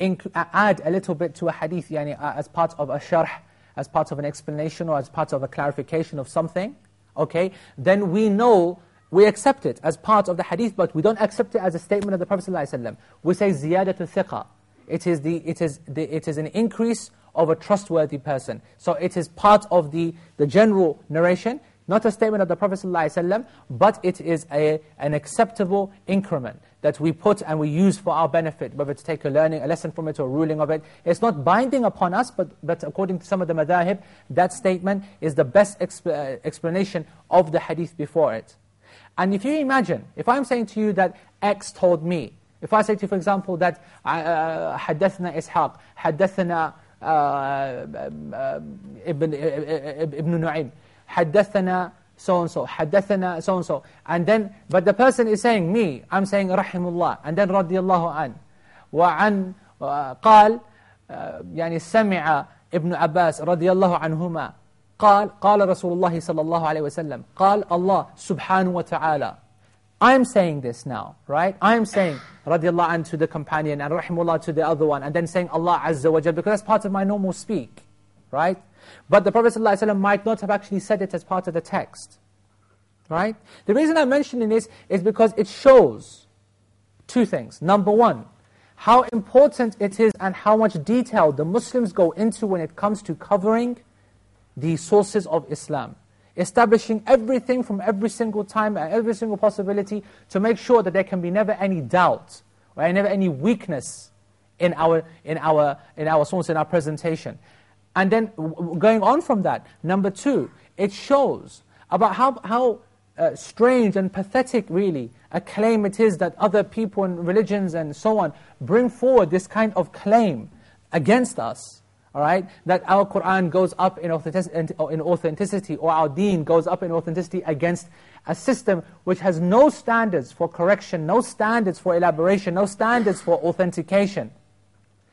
add a little bit to a Hadith, yani, uh, as part of a sharh, as part of an explanation or as part of a clarification of something, okay, then we know, we accept it as part of the hadith, but we don't accept it as a statement of the Prophet ﷺ. We say ziyadatu thiqa. It is, the, it, is the, it is an increase of a trustworthy person. So it is part of the, the general narration, not a statement of the Prophet ﷺ, but it is a, an acceptable increment that we put and we use for our benefit, whether to take a learning, a lesson from it or a ruling of it. It's not binding upon us, but, but according to some of the madhahib, that statement is the best exp uh, explanation of the hadith before it. And if you imagine, if I'm saying to you that X told me, if I say to you, for example, that حدثنا إسحاق, حدثنا ابن, ابن نعيم, حدثنا so and so, حدثنا so and so. And then, but the person is saying me, I'm saying rahimullah, and then رضي الله عنه. وعن قال يعني سمع ابن عباس رضي الله عنهما قال قال رسول الله صلى الله عليه وسلم قال الله سبحانه وتعالى I'm saying this now, right? I'm saying, radiallahu anhu to the companion and rahimullah to the other one, and then saying Allah Azza wa Jal, because that's part of my normal speak, right? But the Prophet ﷺ might not have actually said it as part of the text, right? The reason I'm mentioning this is because it shows two things. Number one, how important it is and how much detail the Muslims go into when it comes to covering the sources of Islam. Establishing everything from every single time and every single possibility to make sure that there can be never any doubt or never any weakness in our, in our, in our source, in our presentation. And then going on from that, number two, it shows about how, how uh, strange and pathetic really a claim it is that other people and religions and so on bring forward this kind of claim against us. All right, that our Quran goes up in authenticity or our deen goes up in authenticity against a system which has no standards for correction, no standards for elaboration, no standards for authentication.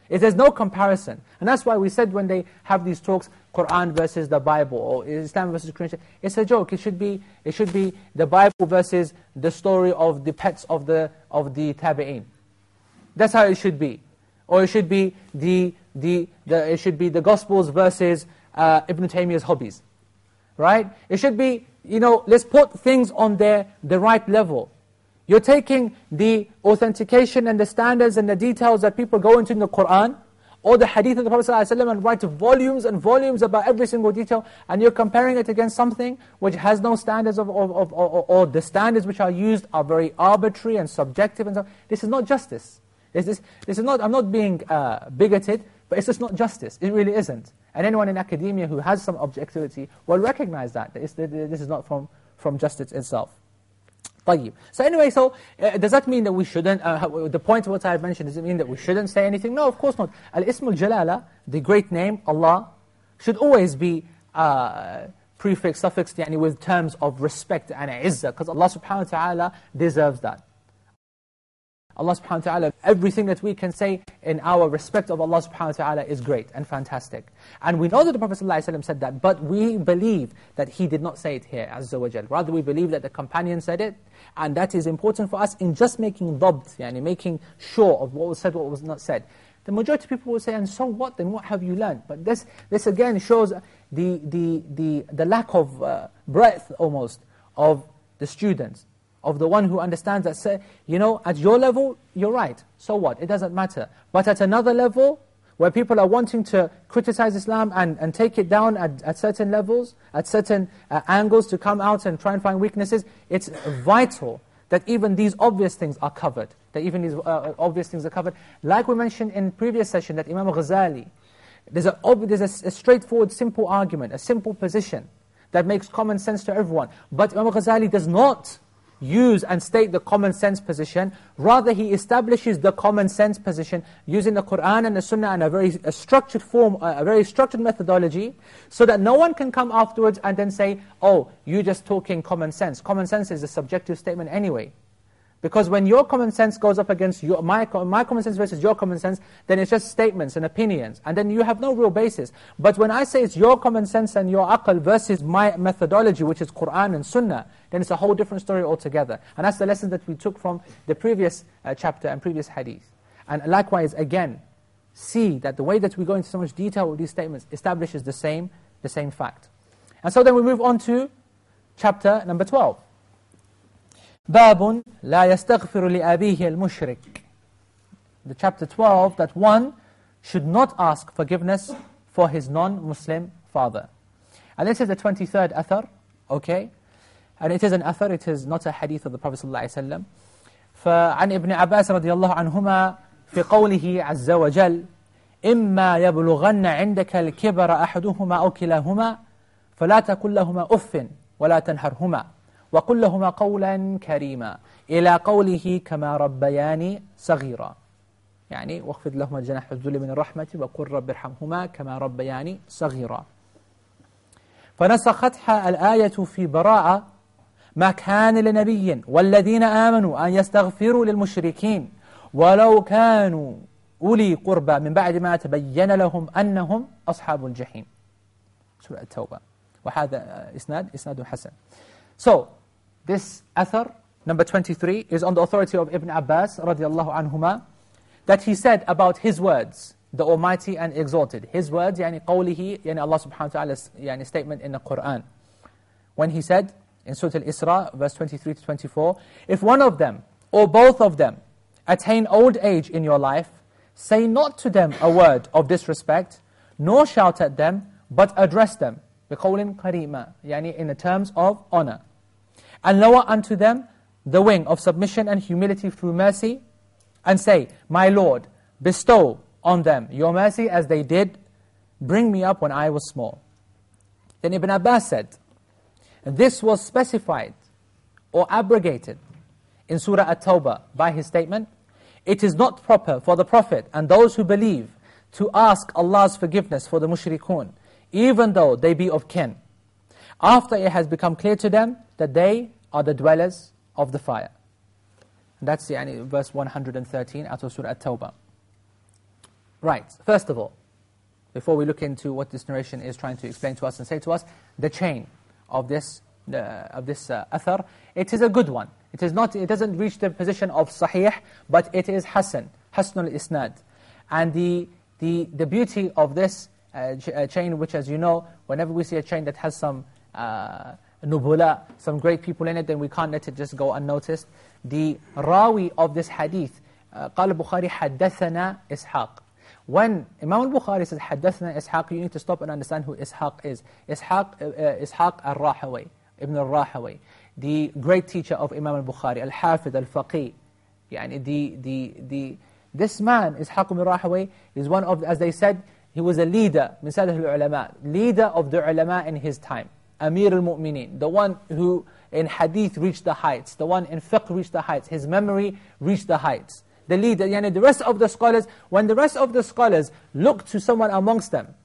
It, there's no comparison. And that's why we said when they have these talks, Quran versus the Bible, or Islam versus Christianity, it's a joke. It should be, it should be the Bible versus the story of the pets of the, of the Tabi'een. That's how it should be. Or it should be the, the, the, it should be the Gospels versus uh, Ibn Taymiyyah's hobbies. Right? It should be, you know, let's put things on their, the right level. You're taking the authentication and the standards and the details that people go into in the Qur'an, or the hadith of the Prophet ﷺ and write volumes and volumes about every single detail, and you're comparing it against something which has no standards, of, of, of or, or, the standards which are used are very arbitrary and subjective. and so This is not justice. This is, this is not, I'm not being uh, bigoted, but it's just not justice. It really isn't. And anyone in academia who has some objectivity will recognize that. This, this is not from, from justice itself. طيب. So anyway, so uh, does that mean that we shouldn't, uh, the point of what I mentioned, does it mean that we shouldn't say anything? No, of course not. Al-Ism al-Jalala, the great name, Allah, should always be uh, prefix, suffixed yani, with terms of respect and izzah, because Allah subhanahu wa ta'ala deserves that. Allah subhanahu wa ta'ala, everything that we can say in our respect of Allah subhanahu wa ta'ala is great and fantastic. And we know that the Prophet ﷺ said that, but we believe that he did not say it here, Azza wa Jal. Rather, we believe that the companion said it, and that is important for us in just making dabt, yani making sure of what was said, what was not said. The majority of people will say, and so what, then what have you learned? But this, this again shows the, the, the, the lack of uh, breadth, almost, of the students of the one who understands that, say, you know, at your level, you're right. So what? It doesn't matter. But at another level, where people are wanting to criticize Islam and, and take it down at, at certain levels, at certain uh, angles to come out and try and find weaknesses, it's vital that even these obvious things are covered, that even these uh, obvious things are covered. Like we mentioned in previous session, that Imam Ghazali, there's, a, there's a, a straightforward, simple argument, a simple position that makes common sense to everyone. But Imam Ghazali does not use and state the common sense position. Rather, he establishes the common sense position using the Qur'an and the Sunnah and a very a structured form, a very structured methodology, so that no one can come afterwards and then say, oh, you're just talking common sense. Common sense is a subjective statement anyway. Because when your common sense goes up against your, my, my common sense versus your common sense, then it's just statements and opinions. And then you have no real basis. But when I say it's your common sense and your aql versus my methodology, which is Qur'an and Sunnah, then it's a whole different story altogether. And that's the lesson that we took from the previous uh, chapter and previous hadith. And likewise, again, see that the way that we go into so much detail with these statements establishes the same, the same fact. And so then we move on to chapter number 12. باب لا يستغفر لأبيه المشرك The chapter 12 that one should not ask forgiveness for his non-Muslim father. And this is the 23rd athar, okay? And it is an athar, it is not a hadith of the Prophet وسلم. فعن ابن عباس رضي الله عنهما في قوله عز وجل إما يبلغن عندك الكبر أحدهما أو كلاهما فلا تقل لهما أف ولا تنهرهما وقل لهما قولا كريما. إلى قوله كما ربياني صغيرا. يعني واخفض لهما جناح الذل من الرحمة وقل رب ارحمهما كما ربياني صغيرا. فنسختها الآية في براءة ما كان لنبي والذين آمنوا أن يستغفروا للمشركين. ولو كانوا أولي قربى من بعد ما تبين لهم أنهم أصحاب الجحيم. سورة التوبة. وهذا إسناد إسناد حسن. So This athar, number 23, is on the authority of Ibn Abbas radiallahu anhuma, that he said about his words, the Almighty and Exalted. His words, yani qawlihi, yani Allah subhanahu wa ta'ala's yani statement in the Qur'an. When he said, in Surah Al-Isra, verse 23 to 24, If one of them, or both of them, attain old age in your life, say not to them a word of disrespect, nor shout at them, but address them, بِقَوْلٍ قَرِيمًا yani in the terms of honor and lower unto them the wing of submission and humility through mercy, and say, My Lord, bestow on them your mercy as they did. Bring me up when I was small. Then Ibn Abbas said, this was specified or abrogated in Surah At-Tawbah by his statement, it is not proper for the Prophet and those who believe to ask Allah's forgiveness for the mushrikun, even though they be of kin, after it has become clear to them that they are the dwellers of the fire. That's yani, verse 113 out of Surah At-Tawbah. Right, first of all, before we look into what this narration is trying to explain to us and say to us, the chain of this, uh, of this uh, athar, it is a good one. It, is not, it doesn't reach the position of sahih, but it is hasan, hasnul isnad. And the, the, the beauty of this uh, uh, chain, which as you know, whenever we see a chain that has some uh, nubula, some great people in it, then we can't let it just go unnoticed. The rawi of this hadith, uh, قال البخاري حدثنا إسحاق. When Imam al-Bukhari says حدثنا إسحاق, you need to stop and understand who Ishaq is. Ishaq, uh, uh Ishaq al-Rahawi, Ibn al-Rahawi, the great teacher of Imam al-Bukhari, al-Hafid, al-Faqih. Yani the, the, the, this man, Ishaq ibn Rahawi, is one of, as they said, he was a leader, min al-ulama, leader of the ulama in his time. Amir al-Mu'mineen, the one who in hadith reached the heights, the one in fiqh reached the heights, his memory reached the heights. The leader, yani the rest of the scholars, when the rest of the scholars look to someone amongst them,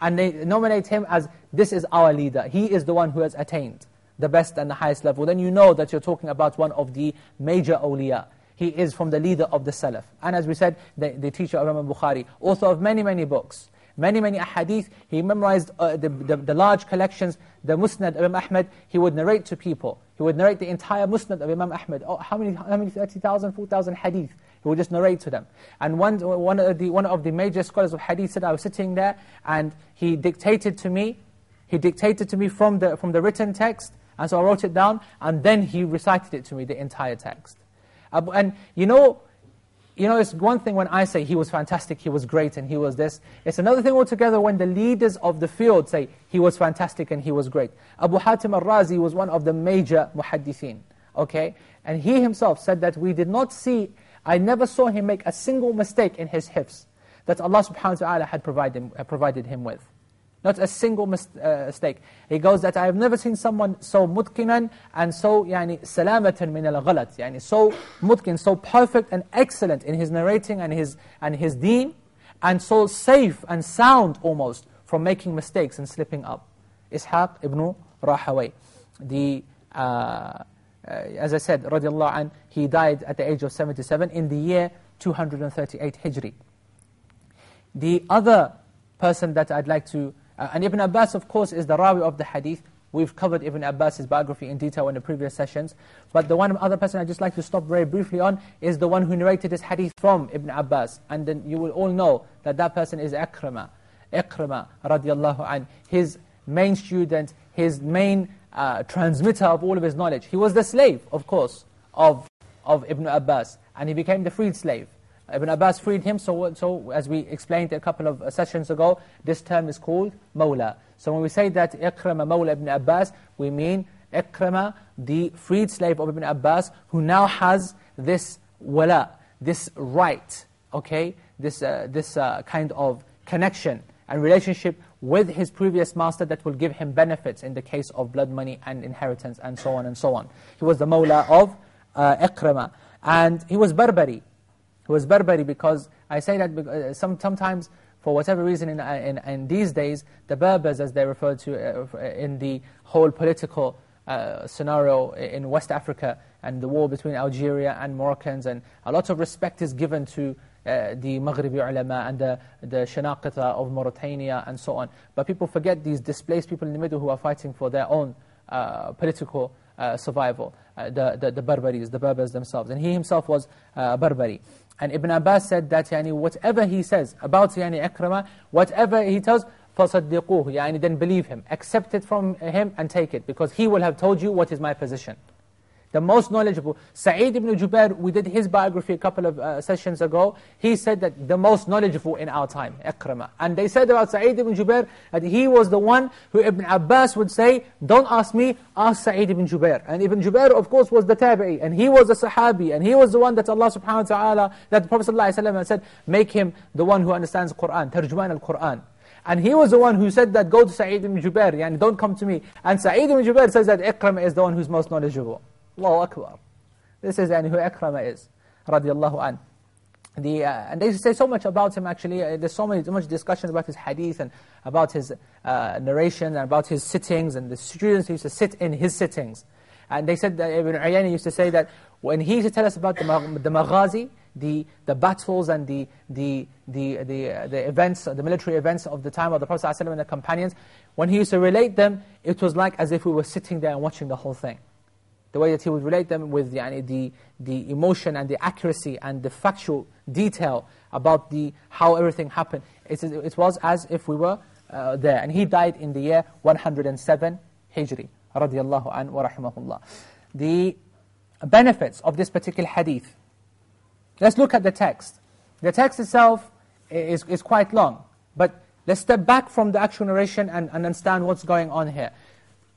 and they nominate him as, this is our leader, he is the one who has attained the best and the highest level, then you know that you're talking about one of the major awliya. He is from the leader of the Salaf. And as we said, the, the teacher of Imam Bukhari, author of many, many books many, many ahadith. He memorized uh, the, the, the, large collections, the Musnad of Imam Ahmad. He would narrate to people. He would narrate the entire Musnad of Imam Ahmad. Oh, how many, how many 30,000, 4,000 hadith? He would just narrate to them. And one, one, of the, one of the major scholars of hadith said, I was sitting there and he dictated to me, he dictated to me from the, from the written text, and so I wrote it down, and then he recited it to me, the entire text. And you know, you know, it's one thing when I say he was fantastic, he was great, and he was this. It's another thing altogether when the leaders of the field say he was fantastic and he was great. Abu Hatim al-Razi was one of the major muhaddithin, okay? And he himself said that we did not see, I never saw him make a single mistake in his hifz that Allah subhanahu wa ta'ala had provided, uh, provided him with. Not a single uh, mistake. He goes that I have never seen someone so mutkinan and so yani, salamatan min al-ghalat. Yani, so mutkin, so perfect and excellent in his narrating and his, and his deen, and so safe and sound almost from making mistakes and slipping up. Ishaq ibn Rahaway. The, uh, uh, as I said, radiallahu anh, he died at the age of 77 in the year 238 Hijri. The other person that I'd like to uh, and Ibn Abbas, of course, is the rawi of the hadith. We've covered Ibn Abbas' biography in detail in the previous sessions. But the one other person I'd just like to stop very briefly on is the one who narrated this hadith from Ibn Abbas. And then you will all know that that person is Ikrama. Ikrama, radiallahu anh. His main student, his main uh, transmitter of all of his knowledge. He was the slave, of course, of, of Ibn Abbas. And he became the freed slave. Ibn Abbas freed him, so, so as we explained a couple of sessions ago, this term is called Mawla. So when we say that Ikrama Mawla Ibn Abbas, we mean Ikrama, the freed slave of Ibn Abbas, who now has this wala, this right, okay, this, uh, this uh, kind of connection and relationship with his previous master that will give him benefits in the case of blood money and inheritance and so on and so on. He was the Mawla of uh, Ikrama. And he was Barbari. He was Berberi because I say that uh, some, sometimes for whatever reason in, uh, in, in, these days, the Berbers as they're referred to uh, in the whole political uh, scenario in West Africa and the war between Algeria and Moroccans and a lot of respect is given to uh, the Maghribi ulama and the, the Shanaqita of Mauritania and so on. But people forget these displaced people in the middle who are fighting for their own uh, political survival, the, the, the Berberis, the Berbers themselves. And he himself was a Berberi. And Ibn Abbas said that yani, whatever he says about yani, Ikrama, whatever he tells, فَصَدِّقُوهُ yani, Then believe him, accept it from him and take it, because he will have told you what is my position the most knowledgeable. Sa'id ibn Jubair, we did his biography a couple of uh, sessions ago. He said that the most knowledgeable in our time, Ikrama. And they said about Sa'id ibn Jubair that he was the one who Ibn Abbas would say, don't ask me, ask Sa'id ibn Jubair. And Ibn Jubair, of course, was the tabi'i, and he was a sahabi, and he was the one that Allah subhanahu wa ta'ala, that Prophet ﷺ said, make him the one who understands Qur'an, tarjuman al-Qur'an. And he was the one who said that, go to Sa'id ibn Jubair, yani don't come to me. And Sa'id ibn Jubair says that Ikrama is the one who's most knowledgeable. Allahu Akbar. This is and who Akrama is, radiallahu an. The, uh, and they say so much about him actually, uh, there's so, many, so much discussion about his hadith and about his uh, narration and about his sittings and the students used to sit in his sittings. And they said that Ibn Uyayna used to say that when he used to tell us about the, the maghazi, the, the battles and the, the, the, the, uh, the events, the military events of the time of the Prophet ﷺ and the companions, when he used to relate them, it was like as if we were sitting there and watching the whole thing the way that he would relate them with yani, the, the emotion and the accuracy and the factual detail about the, how everything happened. It, it was as if we were uh, there. And he died in the year 107 Hijri, radiallahu an wa rahimahullah. The benefits of this particular hadith. Let's look at the text. The text itself is, is quite long, but let's step back from the actual narration and, and understand what's going on here.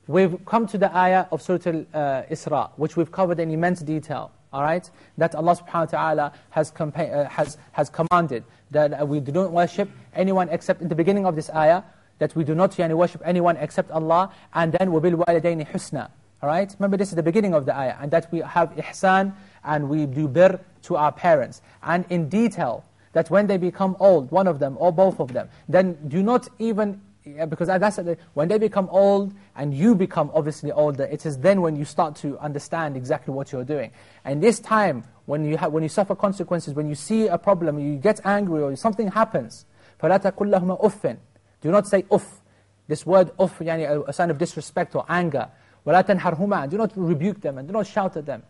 We've come to the ayah of Surah Al-Isra, uh, which we've covered in immense detail, all right? That Allah subhanahu wa ta'ala has, uh, has, has commanded that uh, we do not worship anyone except, in the beginning of this ayah, that we do not yani, worship anyone except Allah, and then وَبِالْوَالِدَيْنِ حُسْنًا all right? Remember, this is the beginning of the ayah, and that we have ihsan, and we do bir to our parents. And in detail, that when they become old, one of them or both of them, then do not even yeah, because that's when they become old and you become obviously older, it is then when you start to understand exactly what you're doing. And this time, when you, have, when you suffer consequences, when you see a problem, you get angry or something happens, فَلَا تَقُلْ لَهُمَا أُفٍّ Do not say uff. This word uff, yani a sign of disrespect or anger. وَلَا تَنْحَرْهُمَا Do not rebuke them and do not shout at them.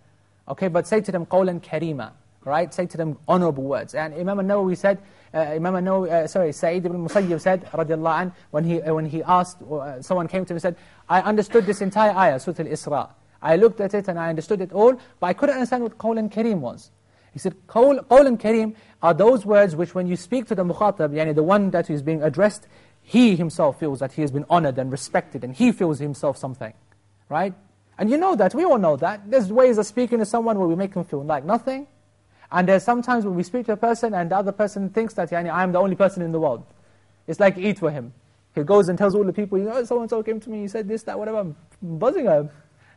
Okay, but say to them قَوْلًا كَرِيمًا Right? Say to them honorable words. And Imam al-Nawawi said, uh, Imam al-Nawawi, uh, sorry, Sa'id ibn Musayyib said, radiallahu anh, when he, uh, when he asked, uh, someone came to him and said, I understood this entire ayah, Surah Al-Isra. I looked at it and I understood it all, but I couldn't understand what Qawl and Kareem was. He said, Qawl, Qawl Kareem are those words which when you speak to the mukhatab, yani the one that is being addressed, he himself feels that he has been honored and respected, and he feels himself something. Right? And you know that, we all know that. There's ways of speaking to someone where we make them feel like nothing, and there's sometimes when we speak to a person and the other person thinks that yani, I'm the only person in the world. It's like Eid for him. He goes and tells all the people, you know, so-and-so came to me, he said this, that, whatever, I'm buzzing him.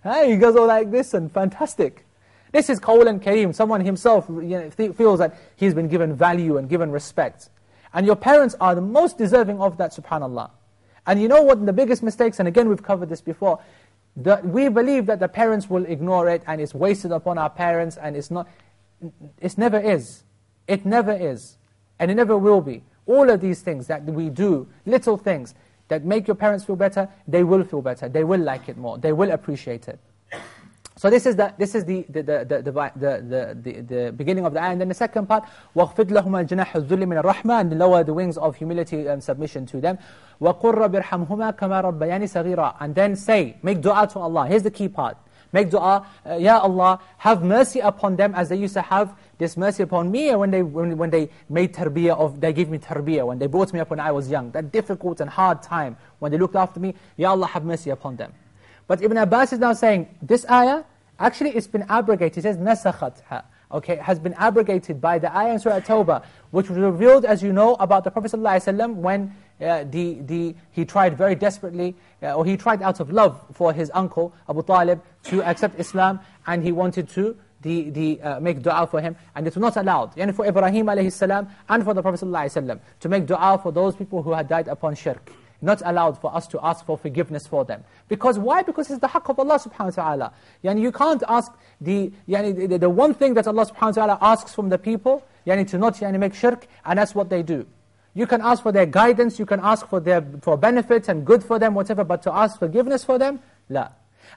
Hey, he goes all like this and fantastic. This is and Kareem, someone himself you know, feels that he's been given value and given respect. And your parents are the most deserving of that, subhanAllah. And you know what the biggest mistakes, and again we've covered this before, that we believe that the parents will ignore it and it's wasted upon our parents and it's not, it never is. It never is. And it never will be. All of these things that we do, little things, that make your parents feel better, they will feel better. They will like it more. They will appreciate it. So this is the this is the the the the, the, the, the beginning of the ayah. And then the second part, وَاخْفِضْ لَهُمَا الْجَنَاحَ الذُّلِّ مِنَ الرَّحْمَةِ And lower the wings of humility and submission to them. وَقُرَّ بِرْحَمْهُمَا كَمَا رَبَّيَانِ صَغِيرًا And then say, make dua to Allah. Here's the key part. Make dua, uh, Ya Allah, have mercy upon them as they used to have this mercy upon me when they, when, when they made tarbiyah, of, they gave me tarbiyah, when they brought me up when I was young. That difficult and hard time, when they looked after me, Ya Allah, have mercy upon them. But Ibn Abbas is now saying, this ayah, actually it's been abrogated. He says, نَسَخَتْهَا okay, has been abrogated by the ayah in Surah Tawbah, which was revealed, as you know, about the Prophet ﷺ when uh, the, the, he tried very desperately, uh, or he tried out of love for his uncle, Abu Talib, to accept Islam, and he wanted to the, the, uh, make dua for him, and it was not allowed. Yani for Ibrahim alayhi salam, and for the Prophet ﷺ, to make dua for those people who had died upon shirk not allowed for us to ask for forgiveness for them. Because why? Because it's the haqq of Allah subhanahu wa ta'ala. Yani you can't ask the, yani the, the, one thing that Allah subhanahu wa ta'ala asks from the people, yani to not yani make shirk, and that's what they do. You can ask for their guidance, you can ask for their for benefits and good for them, whatever, but to ask forgiveness for them, la.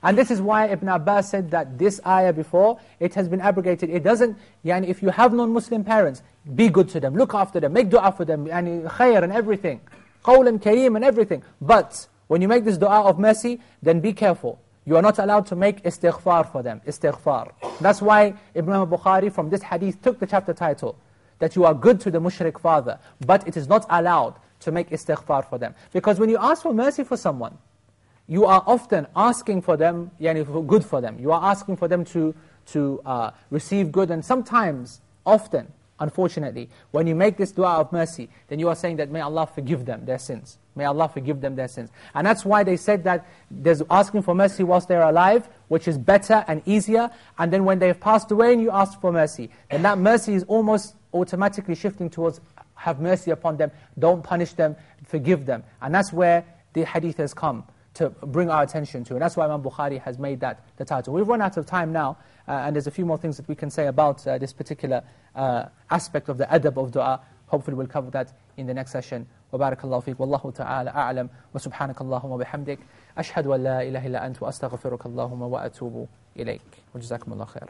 And this is why Ibn Abbas said that this ayah before, it has been abrogated. It doesn't, yani if you have non-Muslim parents, be good to them, look after them, make dua for them, yani khair and everything and kareem and everything. But when you make this dua of mercy, then be careful. You are not allowed to make istighfar for them, istighfar. That's why Ibn Bukhari from this hadith took the chapter title, that you are good to the mushrik father, but it is not allowed to make istighfar for them. Because when you ask for mercy for someone, you are often asking for them, yani for good for them. You are asking for them to, to uh, receive good, and sometimes, often, Unfortunately, when you make this dua of mercy, then you are saying that may Allah forgive them their sins. May Allah forgive them their sins. And that's why they said that there's asking for mercy whilst they're alive, which is better and easier. And then when they've passed away and you ask for mercy, then that mercy is almost automatically shifting towards have mercy upon them, don't punish them, forgive them. And that's where the hadith has come to bring our attention to. And that's why Imam Bukhari has made that the title. We've run out of time now, uh, and there's a few more things that we can say about uh, this particular uh, aspect of the adab of dua. Hopefully we'll cover that in the next session. وبارك الله فيك والله تعالى أعلم وسبحانك اللهم وبحمدك أشهد أن لا إله إلا أنت وأستغفرك اللهم وأتوب إليك وجزاكم الله خير